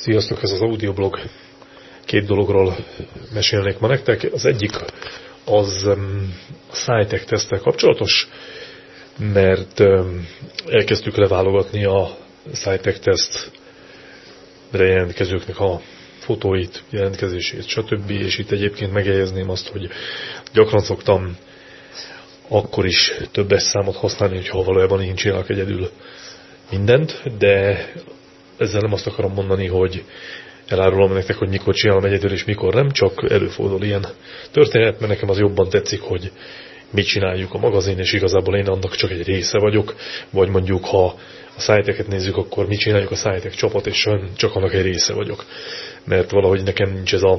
Sziasztok, ez az audioblog. Két dologról mesélnék ma nektek. Az egyik az um, a SciTech tesztel kapcsolatos, mert elkezdtük leválogatni a SciTech tesztre jelentkezőknek a fotóit, jelentkezését, stb. És itt egyébként megjegyezném azt, hogy gyakran szoktam akkor is többes számot használni, hogyha valójában én csinálok egyedül mindent, de ezzel nem azt akarom mondani, hogy elárulom nektek, hogy mikor csinálom egyedül és mikor nem, csak előfordul ilyen történet, mert nekem az jobban tetszik, hogy mit csináljuk a magazin, és igazából én annak csak egy része vagyok, vagy mondjuk ha a szájteket nézzük, akkor mit csináljuk a szájtek csapat, és csak annak egy része vagyok. Mert valahogy nekem nincs ez a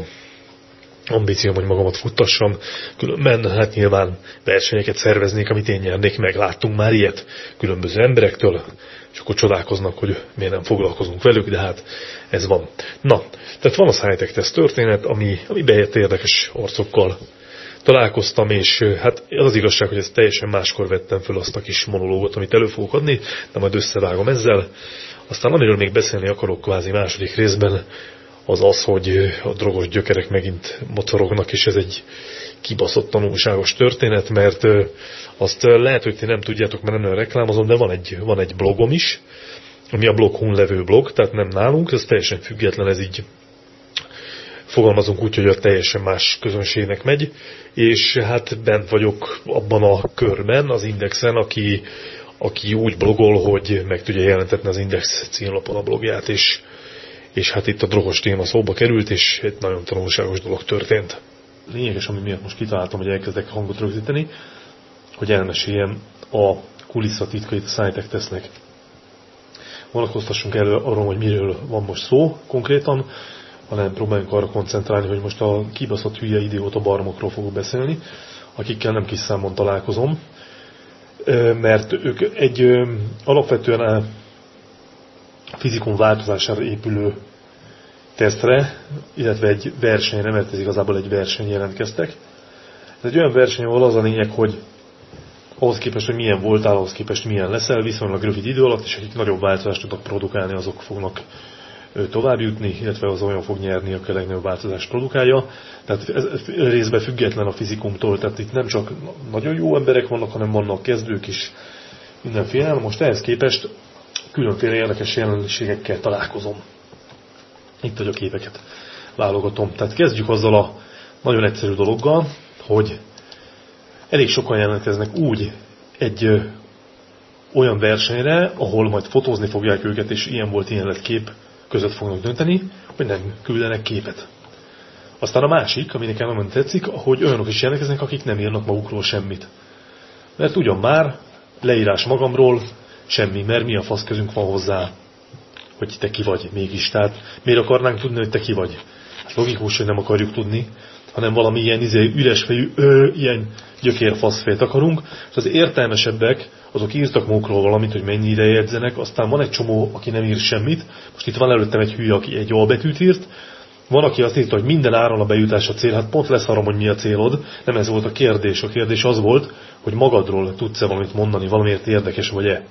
ambícióm, hogy magamat futtassam, különben hát nyilván versenyeket szerveznék, amit én nyernék meg. Láttunk már ilyet különböző emberektől, és akkor csodálkoznak, hogy miért nem foglalkozunk velük, de hát ez van. Na, tehát van a Scientech Test történet, ami, ami bejött érdekes arcokkal találkoztam, és hát az az igazság, hogy ezt teljesen máskor vettem föl azt a kis monológot, amit elő fogok adni, de majd összevágom ezzel. Aztán amiről még beszélni akarok kvázi második részben, az az, hogy a drogos gyökerek megint mocorognak, és ez egy kibaszott tanulságos történet, mert azt lehet, hogy ti nem tudjátok, mert nem nagyon reklámozom, de van egy, van egy blogom is, ami a bloghun levő blog, tehát nem nálunk, ez teljesen független, ez így fogalmazunk úgy, hogy a teljesen más közönségnek megy, és hát bent vagyok abban a körben, az Indexen, aki, aki úgy blogol, hogy meg tudja jelentetni az Index címlapon a blogját, és, és hát itt a drogos téma szóba került, és egy nagyon tanulságos dolog történt. Lényeges, ami miatt most kitaláltam, hogy elkezdek hangot rögzíteni, hogy elmeséljem a kulisszatitkait a Scientech tesznek. Vonatkoztassunk elő arról, hogy miről van most szó konkrétan, hanem próbáljunk arra koncentrálni, hogy most a kibaszott hülye idióta barmokról fogok beszélni, akikkel nem kis számon találkozom, mert ők egy alapvetően fizikum változására épülő tesztre, illetve egy versenyre, mert ez igazából egy verseny jelentkeztek. Ez egy olyan verseny, ahol az a lényeg, hogy ahhoz képest, hogy milyen voltál, ahhoz képest milyen leszel, viszonylag rövid idő alatt, és akik nagyobb változást tudnak produkálni, azok fognak tovább jutni, illetve az olyan fog nyerni, aki a legnagyobb változást produkálja. Tehát ez részben független a fizikumtól, tehát itt nem csak nagyon jó emberek vannak, hanem vannak kezdők is mindenféle. Most ehhez képest különféle érdekes jelenségekkel találkozom. Itt a képeket válogatom. Tehát kezdjük azzal a nagyon egyszerű dologgal, hogy elég sokan jelentkeznek úgy egy olyan versenyre, ahol majd fotózni fogják őket, és ilyen volt, ilyen lett kép között fognak dönteni, hogy nem küldenek képet. Aztán a másik, ami nekem nagyon tetszik, hogy olyanok is jelentkeznek, akik nem írnak magukról semmit. Mert ugyan már leírás magamról semmi, mert mi a fasz közünk van hozzá, hogy te ki vagy mégis. Tehát miért akarnánk tudni, hogy te ki vagy? Hát logikus, hogy nem akarjuk tudni, hanem valami ilyen izé, üres fejű, ö, ilyen gyökérfaszfét akarunk, és az értelmesebbek, azok írtak magukról valamit, hogy mennyi ide jegyzenek, aztán van egy csomó, aki nem ír semmit, most itt van előttem egy hülye, aki egy betűt írt, van, aki azt írta, hogy minden áron a bejutás a cél, hát pont leszarom, hogy mi a célod, nem ez volt a kérdés, a kérdés az volt, hogy magadról tudsz-e valamit mondani, valamiért érdekes vagy-e.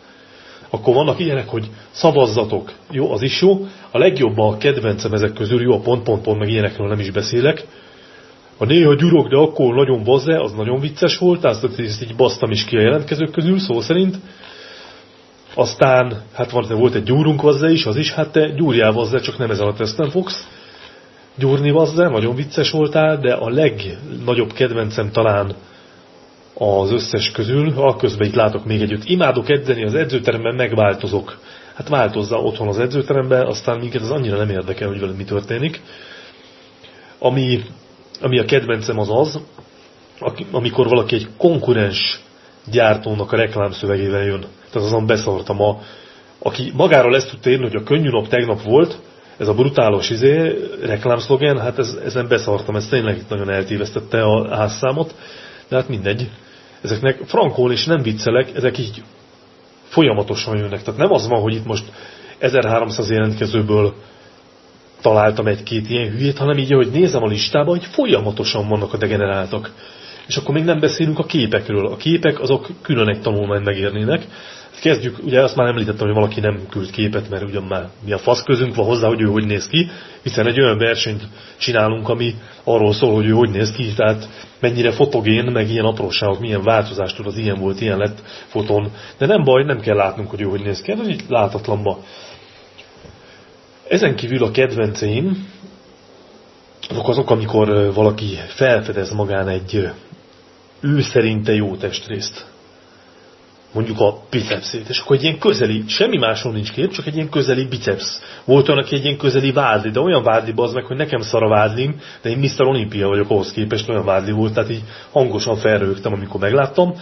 Akkor vannak ilyenek, hogy szavazzatok, jó, az is jó, a legjobb a kedvencem ezek közül, jó, a pont-pont-pont, meg ilyenekről nem is beszélek, a néha gyurok, de akkor nagyon bazze, az nagyon vicces volt, azt ezt így basztam is ki a jelentkezők közül, szó szerint. Aztán, hát van, volt egy gyúrunk vazze is, az is, hát te gyúrjál vazze, csak nem ezen a teszten fogsz gyúrni vazze, nagyon vicces voltál, de a legnagyobb kedvencem talán az összes közül, a közben itt látok még együtt. Imádok edzeni az edzőteremben, megváltozok. Hát változza otthon az edzőteremben, aztán minket az annyira nem érdekel, hogy veled mi történik. Ami ami a kedvencem az az, amikor valaki egy konkurens gyártónak a reklámszövegével jön. Tehát azon beszartam a, aki magáról ezt tudta írni, hogy a könnyű nap tegnap volt, ez a brutálos izé, reklámszlogen, hát ez, ezen beszartam, ez tényleg itt nagyon eltévesztette a házszámot, de hát mindegy. Ezeknek frankól és nem viccelek, ezek így folyamatosan jönnek. Tehát nem az van, hogy itt most 1300 jelentkezőből találtam egy-két ilyen hülyét, hanem így, hogy nézem a listába, hogy folyamatosan vannak a degeneráltak. És akkor még nem beszélünk a képekről. A képek azok külön egy tanulmány megérnének. Kezdjük, ugye azt már említettem, hogy valaki nem küld képet, mert ugyan már mi a fasz közünk van hozzá, hogy ő hogy néz ki, hiszen egy olyan versenyt csinálunk, ami arról szól, hogy ő hogy néz ki, tehát mennyire fotogén, meg ilyen apróságok, milyen változást tud, az ilyen volt, ilyen lett foton. De nem baj, nem kell látnunk, hogy ő hogy néz ki, ez így látatlanba. Ezen kívül a kedvenceim, azok azok, amikor valaki felfedez magán egy ő szerinte jó testrészt mondjuk a bicepszét, és akkor egy ilyen közeli, semmi máson nincs kép, csak egy ilyen közeli biceps. Volt olyan, aki egy ilyen közeli vádli, de olyan vádli az meg, hogy nekem szar a vádlim, de én Mr. Olympia vagyok ahhoz képest, olyan vádli volt, tehát így hangosan felrögtem, amikor megláttam.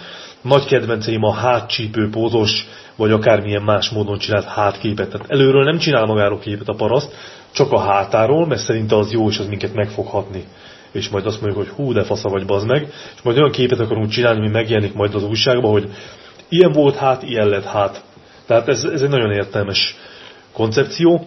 Nagy kedvenceim a hátcsípő pózos, vagy akármilyen más módon csinált hátképet. Tehát előről nem csinál magáról képet a paraszt, csak a hátáról, mert szerinte az jó, és az minket megfoghatni és majd azt mondjuk, hogy hú, de fasza vagy bazd meg, és majd olyan képet akarunk csinálni, ami megjelenik majd az újságban, hogy Ilyen volt hát, ilyen lett hát. Tehát ez, ez egy nagyon értelmes koncepció.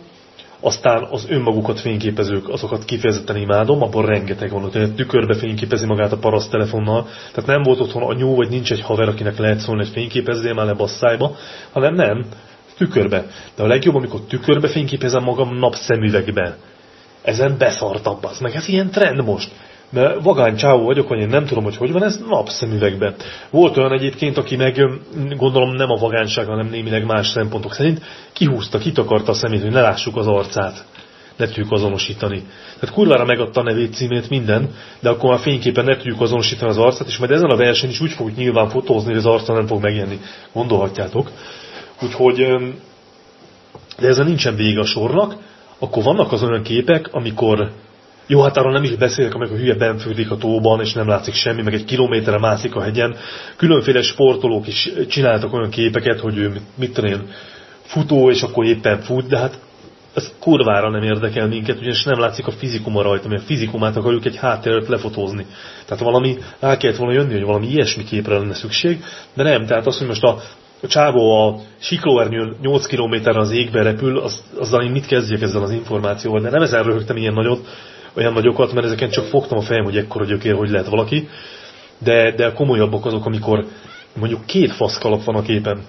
Aztán az önmagukat fényképezők, azokat kifejezetten imádom, abban rengeteg van, hogy tükörbe fényképezi magát a paraszt telefonnal. Tehát nem volt otthon a nyú, vagy nincs egy haver, akinek lehet szólni, hogy fényképezzél már le basszájba, hanem nem, tükörbe. De a legjobb, amikor tükörbe fényképezem magam napszemüvegben. Ezen beszartabb az, meg ez ilyen trend most mert vagány csávó vagyok, hogy én nem tudom, hogy hogy van ez napszemüvegben. Volt olyan egyébként, aki meg gondolom nem a vagányság, hanem némileg más szempontok szerint kihúzta, kitakarta a szemét, hogy ne lássuk az arcát. Ne tudjuk azonosítani. Tehát kurvára megadta a nevét, címét, minden, de akkor már fényképen ne tudjuk azonosítani az arcát, és majd ezen a verseny is úgy fogjuk nyilván fotózni, hogy az arca nem fog megjelenni. Gondolhatjátok. Úgyhogy, de ezen nincsen vége a sornak, akkor vannak az olyan képek, amikor jó, hát arról nem is beszélek, amikor hülye benfődik a tóban, és nem látszik semmi, meg egy kilométerre mászik a hegyen. Különféle sportolók is csináltak olyan képeket, hogy ő, mit tudom én, futó, és akkor éppen fut, de hát ez kurvára nem érdekel minket, ugyanis nem látszik a fizikuma rajta, mert a fizikumát akarjuk egy háttérről lefotózni. Tehát valami, el kellett volna jönni, hogy valami ilyesmi képre lenne szükség, de nem, tehát az, hogy most a, a csávó a siklóernyőn 8 km az égbe repül, az, azzal én mit kezdjek ezzel az információval, de nem ezen röhögtem ilyen nagyot, olyan nagyokat, mert ezeken csak fogtam a fejem, hogy ekkora gyökér, hogy lehet valaki. De, de komolyabbak azok, amikor mondjuk két faszkalap van a képen.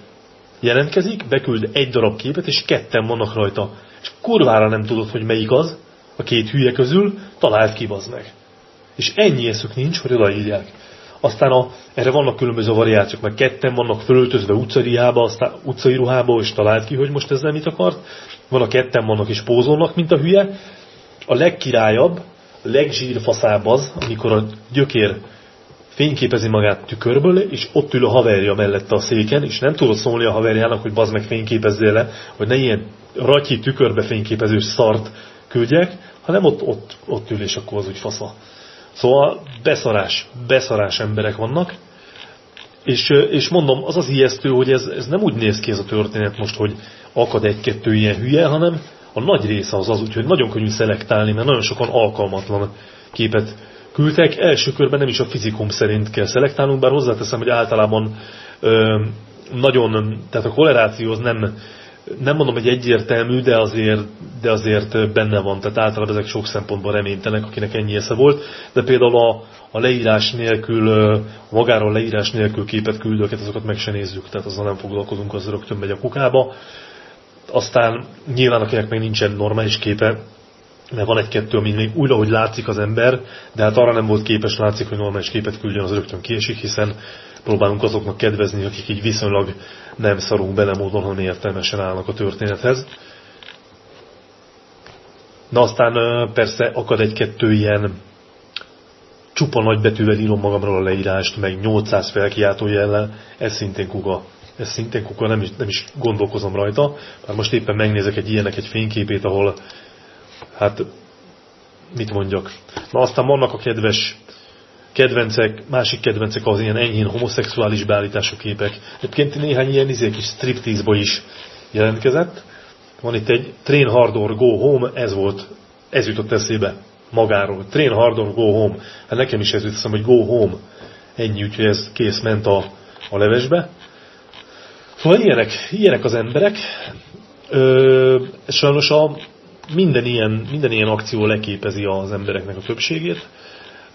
Jelentkezik, beküld egy darab képet, és ketten vannak rajta. És kurvára nem tudod, hogy melyik az, a két hülye közül, talált ki meg. És ennyi eszük nincs, hogy odaírják. Aztán a, erre vannak különböző variációk, mert ketten vannak fölöltözve utcai ruhába, aztán utcai ruhába, és talált ki, hogy most ezzel mit akart. Van a ketten vannak és pózolnak, mint a hülye, a legkirályabb, a legzsírfaszább az, amikor a gyökér fényképezi magát tükörből, és ott ül a haverja mellette a széken, és nem tudod szólni a haverjának, hogy bazd meg fényképezzél le, hogy ne ilyen ratyi tükörbe fényképező szart küldjek, hanem ott, ott, ott ül, és akkor az úgy fasza. Szóval beszarás, beszarás emberek vannak, és, és mondom, az az ijesztő, hogy ez, ez nem úgy néz ki ez a történet most, hogy akad egy-kettő ilyen hülye, hanem a nagy része az az, úgyhogy nagyon könnyű szelektálni, mert nagyon sokan alkalmatlan képet küldtek. Első körben nem is a fizikum szerint kell szelektálnunk, bár hozzáteszem, hogy általában ö, nagyon, tehát a koleráció az nem, nem mondom, hogy egyértelmű, de azért, de azért benne van. Tehát általában ezek sok szempontból reménytenek, akinek ennyi esze volt. De például a, a leírás nélkül, magáról leírás nélkül képet küldőket, azokat meg se nézzük. Tehát azzal nem foglalkozunk, az rögtön megy a kukába. Aztán nyilván akinek még nincsen normális képe, mert van egy-kettő, ami még úgy, ahogy látszik az ember, de hát arra nem volt képes, látszik, hogy normális képet küldjön, az rögtön kiesik, hiszen próbálunk azoknak kedvezni, akik így viszonylag nem szarunk bele módon, hanem értelmesen állnak a történethez. Na aztán persze akad egy-kettő ilyen csupa nagybetűvel írom magamról a leírást, meg 800 felkiáltó jellel, ez szintén kuga ez szintén kukor, nem is, nem is gondolkozom rajta. Már most éppen megnézek egy ilyenek egy fényképét, ahol hát mit mondjak. Na aztán vannak a kedves kedvencek, másik kedvencek az ilyen enyhén homoszexuális beállítású képek. Egyébként néhány ilyen izé kis striptease is jelentkezett. Van itt egy Train Hardor Go Home, ez volt, ez jutott eszébe magáról. Train Hardor Go Home. Hát nekem is ez jutott hogy Go Home. Ennyi, úgyhogy ez kész ment a, a levesbe. Szóval ilyenek, ilyenek az emberek. Ö, sajnos a, minden, ilyen, minden ilyen akció leképezi az embereknek a többségét.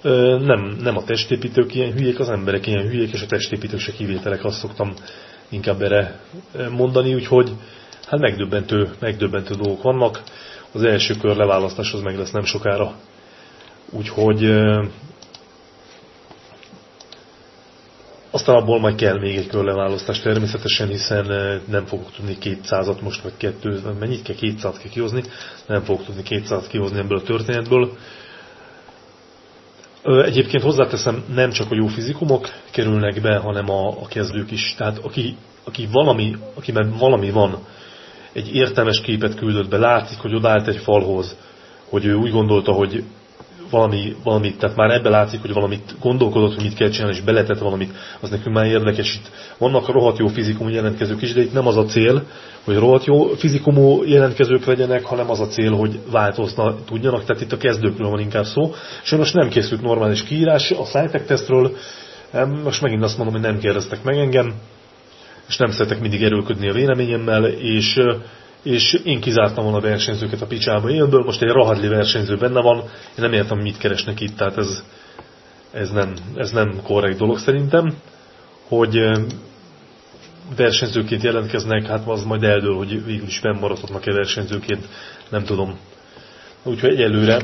Ö, nem, nem a testépítők ilyen hülyék, az emberek ilyen hülyék, és a testépítők se kivételek, azt szoktam inkább erre mondani, úgyhogy hát megdöbbentő, megdöbbentő dolgok vannak. Az első kör leválasztás az meg lesz nem sokára. Úgyhogy aztán abból majd kell még egy körleválasztás természetesen, hiszen nem fogok tudni 200-at most, vagy kettő, mennyit kell 200 kell kihozni, nem fogok tudni 200 kihozni ebből a történetből. Egyébként hozzáteszem, nem csak a jó fizikumok kerülnek be, hanem a, a kezdők is. Tehát aki, aki valami, akiben valami van, egy értelmes képet küldött be, látszik, hogy odállt egy falhoz, hogy ő úgy gondolta, hogy valami, valamit, tehát már ebbe látszik, hogy valamit gondolkodott, hogy mit kell csinálni, és beletett valamit, az nekünk már érdekes. Itt vannak rohadt jó fizikumú jelentkezők is, de itt nem az a cél, hogy rohadt jó fizikumú jelentkezők legyenek, hanem az a cél, hogy változna tudjanak, tehát itt a kezdőkről van inkább szó. Most nem készült normális kiírás a Scientech tesztről, most megint azt mondom, hogy nem kérdeztek meg engem, és nem szeretek mindig erőlködni a véleményemmel, és és én kizártam volna a versenyzőket a picsába élből, most egy rahadli versenyző benne van, én nem értem, mit keresnek itt, tehát ez, ez, nem, ez nem korrekt dolog szerintem, hogy versenyzőként jelentkeznek, hát az majd eldől, hogy végül is fennmaradhatnak-e versenyzőként, nem tudom. Úgyhogy egyelőre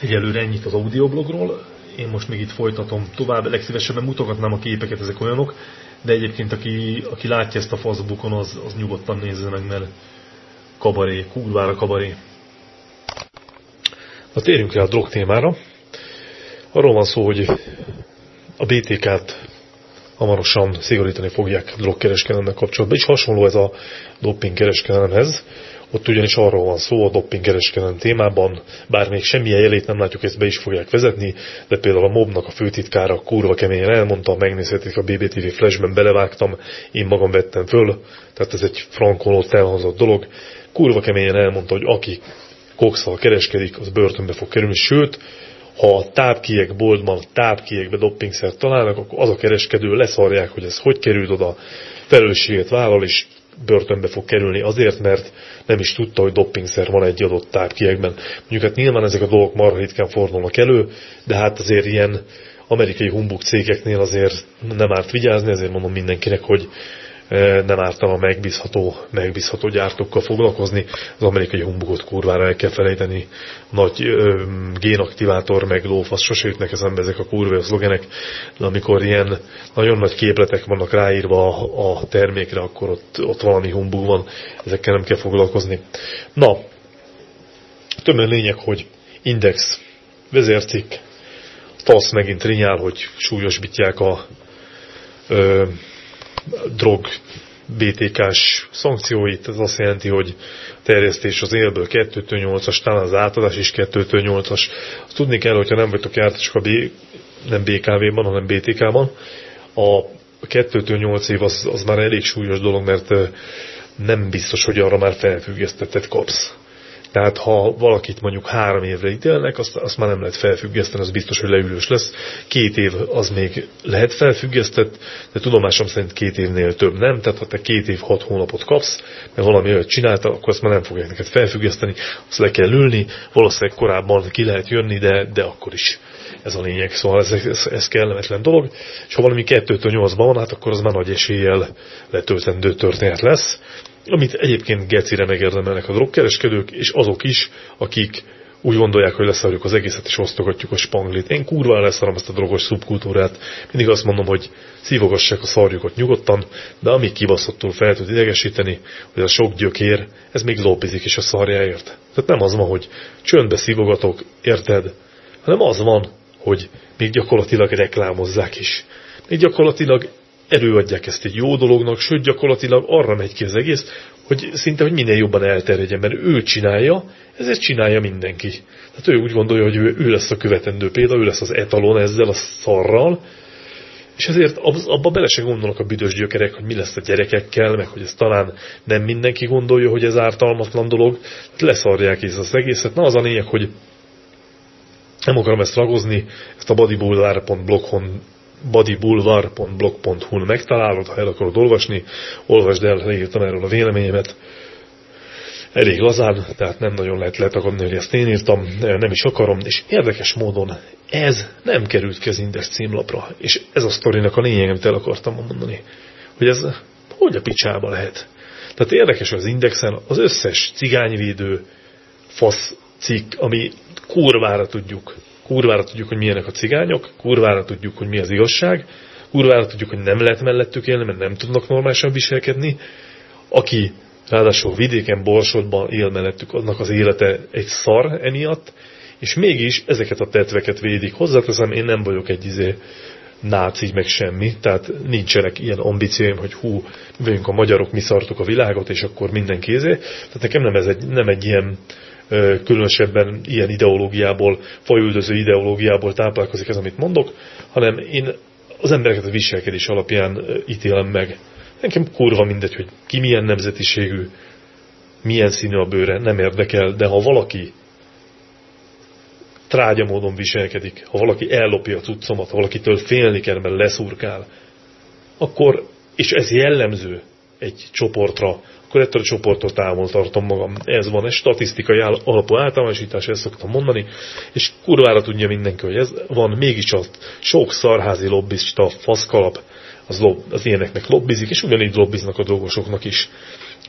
egyelőre ennyit az audioblogról, én most még itt folytatom tovább, legszívesebben mutogatnám a képeket, ezek olyanok, de egyébként aki, aki látja ezt a Facebookon, az, az nyugodtan nézze meg, mert kabaré, kurvára kabaré. Na térjünk rá a drog témára. Arról van szó, hogy a BTK-t hamarosan szigorítani fogják drogkereskedelemnek kapcsolatban, és hasonló ez a dopingkereskedelemhez. Ott ugyanis arról van szó a doppingkereskedelem témában, bár még semmilyen jelét nem látjuk, ezt be is fogják vezetni, de például a MOB-nak a főtitkára kurva keményen elmondta, megnézhetik a BBTV flashben belevágtam, én magam vettem föl, tehát ez egy frankon ott dolog. Kurva keményen elmondta, hogy aki kokszal kereskedik, az börtönbe fog kerülni, sőt, ha a tápkiek boltban tápkiekbe doppingszert találnak, akkor az a kereskedő leszarják, hogy ez hogy került oda, felelősséget vállal, és börtönbe fog kerülni azért, mert nem is tudta, hogy doppingszer van egy adott tápkiekben. Mondjuk hát nyilván ezek a dolgok marha ritkán fordulnak elő, de hát azért ilyen amerikai humbug cégeknél azért nem árt vigyázni, ezért mondom mindenkinek, hogy nem ártana megbízható, megbízható gyártókkal foglalkozni. Az amerikai humbugot kurvára el kell felejteni. Nagy ö, génaktivátor, meg lófasz, sose jutnak eszembe ezek a kurva szlogenek, de amikor ilyen nagyon nagy képletek vannak ráírva a, a termékre, akkor ott, ott valami humbug van, ezekkel nem kell foglalkozni. Na, tömör lényeg, hogy Index vezércikk, fasz megint rinyál, hogy súlyosbítják a ö, drog BTK-s szankcióit, ez azt jelenti, hogy terjesztés az élből 2-8-as, talán az átadás is 2-8-as. Azt tudni kell, hogyha nem vagytok jártasok a B, nem BKV-ban, hanem BTK-ban, a 2-8 év az, az már elég súlyos dolog, mert nem biztos, hogy arra már felfüggesztettet kapsz. Tehát ha valakit mondjuk három évre ítélnek, azt, azt már nem lehet felfüggeszteni, az biztos, hogy leülős lesz. Két év az még lehet felfüggesztett, de tudomásom szerint két évnél több nem. Tehát ha te két év, hat hónapot kapsz, mert valami olyat csinálta, akkor azt már nem fogják neked felfüggeszteni, azt le kell ülni, valószínűleg korábban ki lehet jönni, de, de akkor is ez a lényeg, szóval ez, ez, ez kellemetlen dolog, és ha valami 2-től 8-ban van, hát akkor az már nagy eséllyel letöltendő történet lesz amit egyébként gecire megérdemelnek a drogkereskedők, és azok is, akik úgy gondolják, hogy leszarjuk az egészet, és osztogatjuk a spanglit. Én kurva leszarom ezt a drogos szubkultúrát. Mindig azt mondom, hogy szívogassák a szarjukat nyugodtan, de ami kibaszottul fel tud idegesíteni, hogy a sok gyökér, ez még lópizik is a szarjáért. Tehát nem az van, hogy csöndbe szívogatok, érted? Hanem az van, hogy még gyakorlatilag reklámozzák is. Még gyakorlatilag erőadják ezt egy jó dolognak, sőt gyakorlatilag arra megy ki az egész, hogy szinte, hogy minél jobban elterjedjen, mert ő csinálja, ezért csinálja mindenki. Tehát ő úgy gondolja, hogy ő, ő lesz a követendő példa, ő lesz az etalon ezzel a szarral, és ezért abba bele se gondolnak a büdös gyökerek, hogy mi lesz a gyerekekkel, meg hogy ez talán nem mindenki gondolja, hogy ez ártalmatlan dolog, leszarják ez az egészet. Na az a lényeg, hogy nem akarom ezt ragozni, ezt a bodybuilder.blogon bodybulvar.blog.hu-n megtalálod, ha el akarod olvasni, olvasd el, leírtam erről a véleményemet. elég lazán, tehát nem nagyon lehet letakadni, hogy ezt én írtam, nem is akarom, és érdekes módon ez nem került ki címlapra, és ez a sztorinak a lényeg, el akartam mondani, hogy ez hogy a picsába lehet. Tehát érdekes az Indexen az összes cigányvédő fasz cikk, ami kurvára tudjuk, kurvára tudjuk, hogy milyenek a cigányok, kurvára tudjuk, hogy mi az igazság, kurvára tudjuk, hogy nem lehet mellettük élni, mert nem tudnak normálisan viselkedni, aki ráadásul vidéken, Borsodban él mellettük, annak az élete egy szar emiatt, és mégis ezeket a tetveket védik. Hozzáteszem, én nem vagyok egy izé náci, meg semmi, tehát nincsenek ilyen ambícióim, hogy hú, mi vagyunk a magyarok, mi szartuk a világot, és akkor minden kézé. Tehát nekem nem ez egy, nem egy ilyen különösebben ilyen ideológiából, fajüldöző ideológiából táplálkozik ez, amit mondok, hanem én az embereket a viselkedés alapján ítélem meg. Nekem kurva mindegy, hogy ki milyen nemzetiségű, milyen színű a bőre, nem érdekel, de ha valaki trágya módon viselkedik, ha valaki ellopja a cuccomat, ha valakitől félni kell, mert leszurkál, akkor, és ez jellemző egy csoportra, akkor ettől a csoporttól távol tartom magam. Ez van, egy statisztikai alapú általánosítás, ezt szoktam mondani, és kurvára tudja mindenki, hogy ez van, mégis az sok szarházi lobbista faszkalap, az, lob, az ilyeneknek lobbizik, és ugyanígy lobbiznak a dolgosoknak is.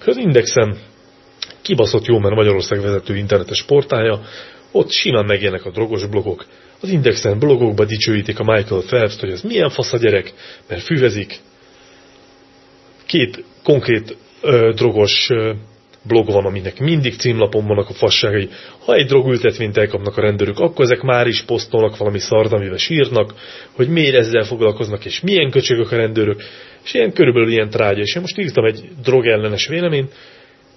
Az Indexen kibaszott jó, mert Magyarország vezető internetes portája, ott simán megjelennek a drogos blogok. Az Indexen blogokba dicsőítik a Michael Phelps-t, hogy ez milyen fasz a gyerek, mert füvezik. Két konkrét ö, drogos ö, blog van, aminek mindig címlapon vannak a fasságai. Ha egy drogültetvényt elkapnak a rendőrök, akkor ezek már is posztolnak valami szart, amivel sírnak, hogy miért ezzel foglalkoznak, és milyen köcsögök a rendőrök, és ilyen körülbelül ilyen trágya. És én most írtam egy drogellenes véleményt,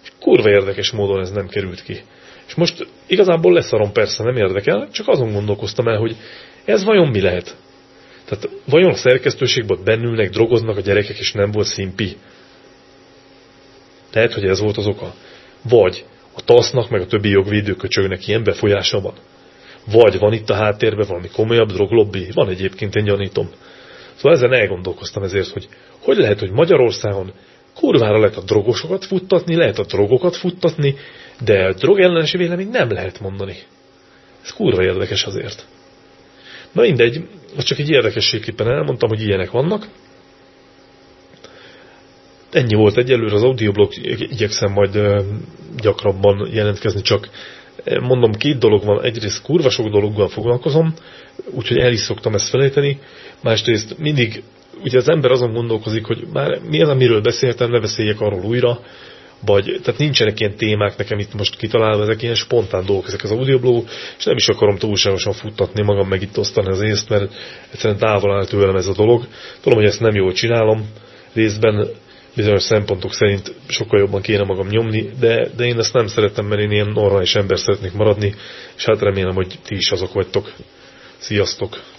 és kurva érdekes módon ez nem került ki. És most igazából leszarom persze, nem érdekel, csak azon gondolkoztam el, hogy ez vajon mi lehet? Tehát vajon a szerkesztőségben bennülnek, drogoznak a gyerekek, és nem volt szimpi? Lehet, hogy ez volt az oka. Vagy a TASZ-nak, meg a többi jogvédőköcsögnek ilyen befolyása van. Vagy van itt a háttérben valami komolyabb droglobbi. Van egyébként, én gyanítom. Szóval ezen elgondolkoztam ezért, hogy hogy lehet, hogy Magyarországon kurvára lehet a drogosokat futtatni, lehet a drogokat futtatni, de a drogellenes vélemény nem lehet mondani. Ez kurva érdekes azért. Na mindegy, most csak egy érdekességképpen elmondtam, hogy ilyenek vannak. Ennyi volt egyelőre az audioblog, igyekszem majd gyakrabban jelentkezni, csak mondom, két dolog van. Egyrészt kurva sok dologgal foglalkozom, úgyhogy el is szoktam ezt felejteni. Másrészt mindig, ugye az ember azon gondolkozik, hogy már mi az, amiről beszéltem, ne beszéljek arról újra, vagy, tehát nincsenek ilyen témák nekem itt most kitalálva, ezek ilyen spontán dolgok, ezek az audioblogok, és nem is akarom túlságosan futtatni magam, meg itt osztani az észt, mert egyszerűen távol áll tőlem ez a dolog. Tudom, hogy ezt nem jól csinálom, részben bizonyos szempontok szerint sokkal jobban kéne magam nyomni, de, de én ezt nem szeretem, mert én ilyen normális ember szeretnék maradni, és hát remélem, hogy ti is azok vagytok. Sziasztok!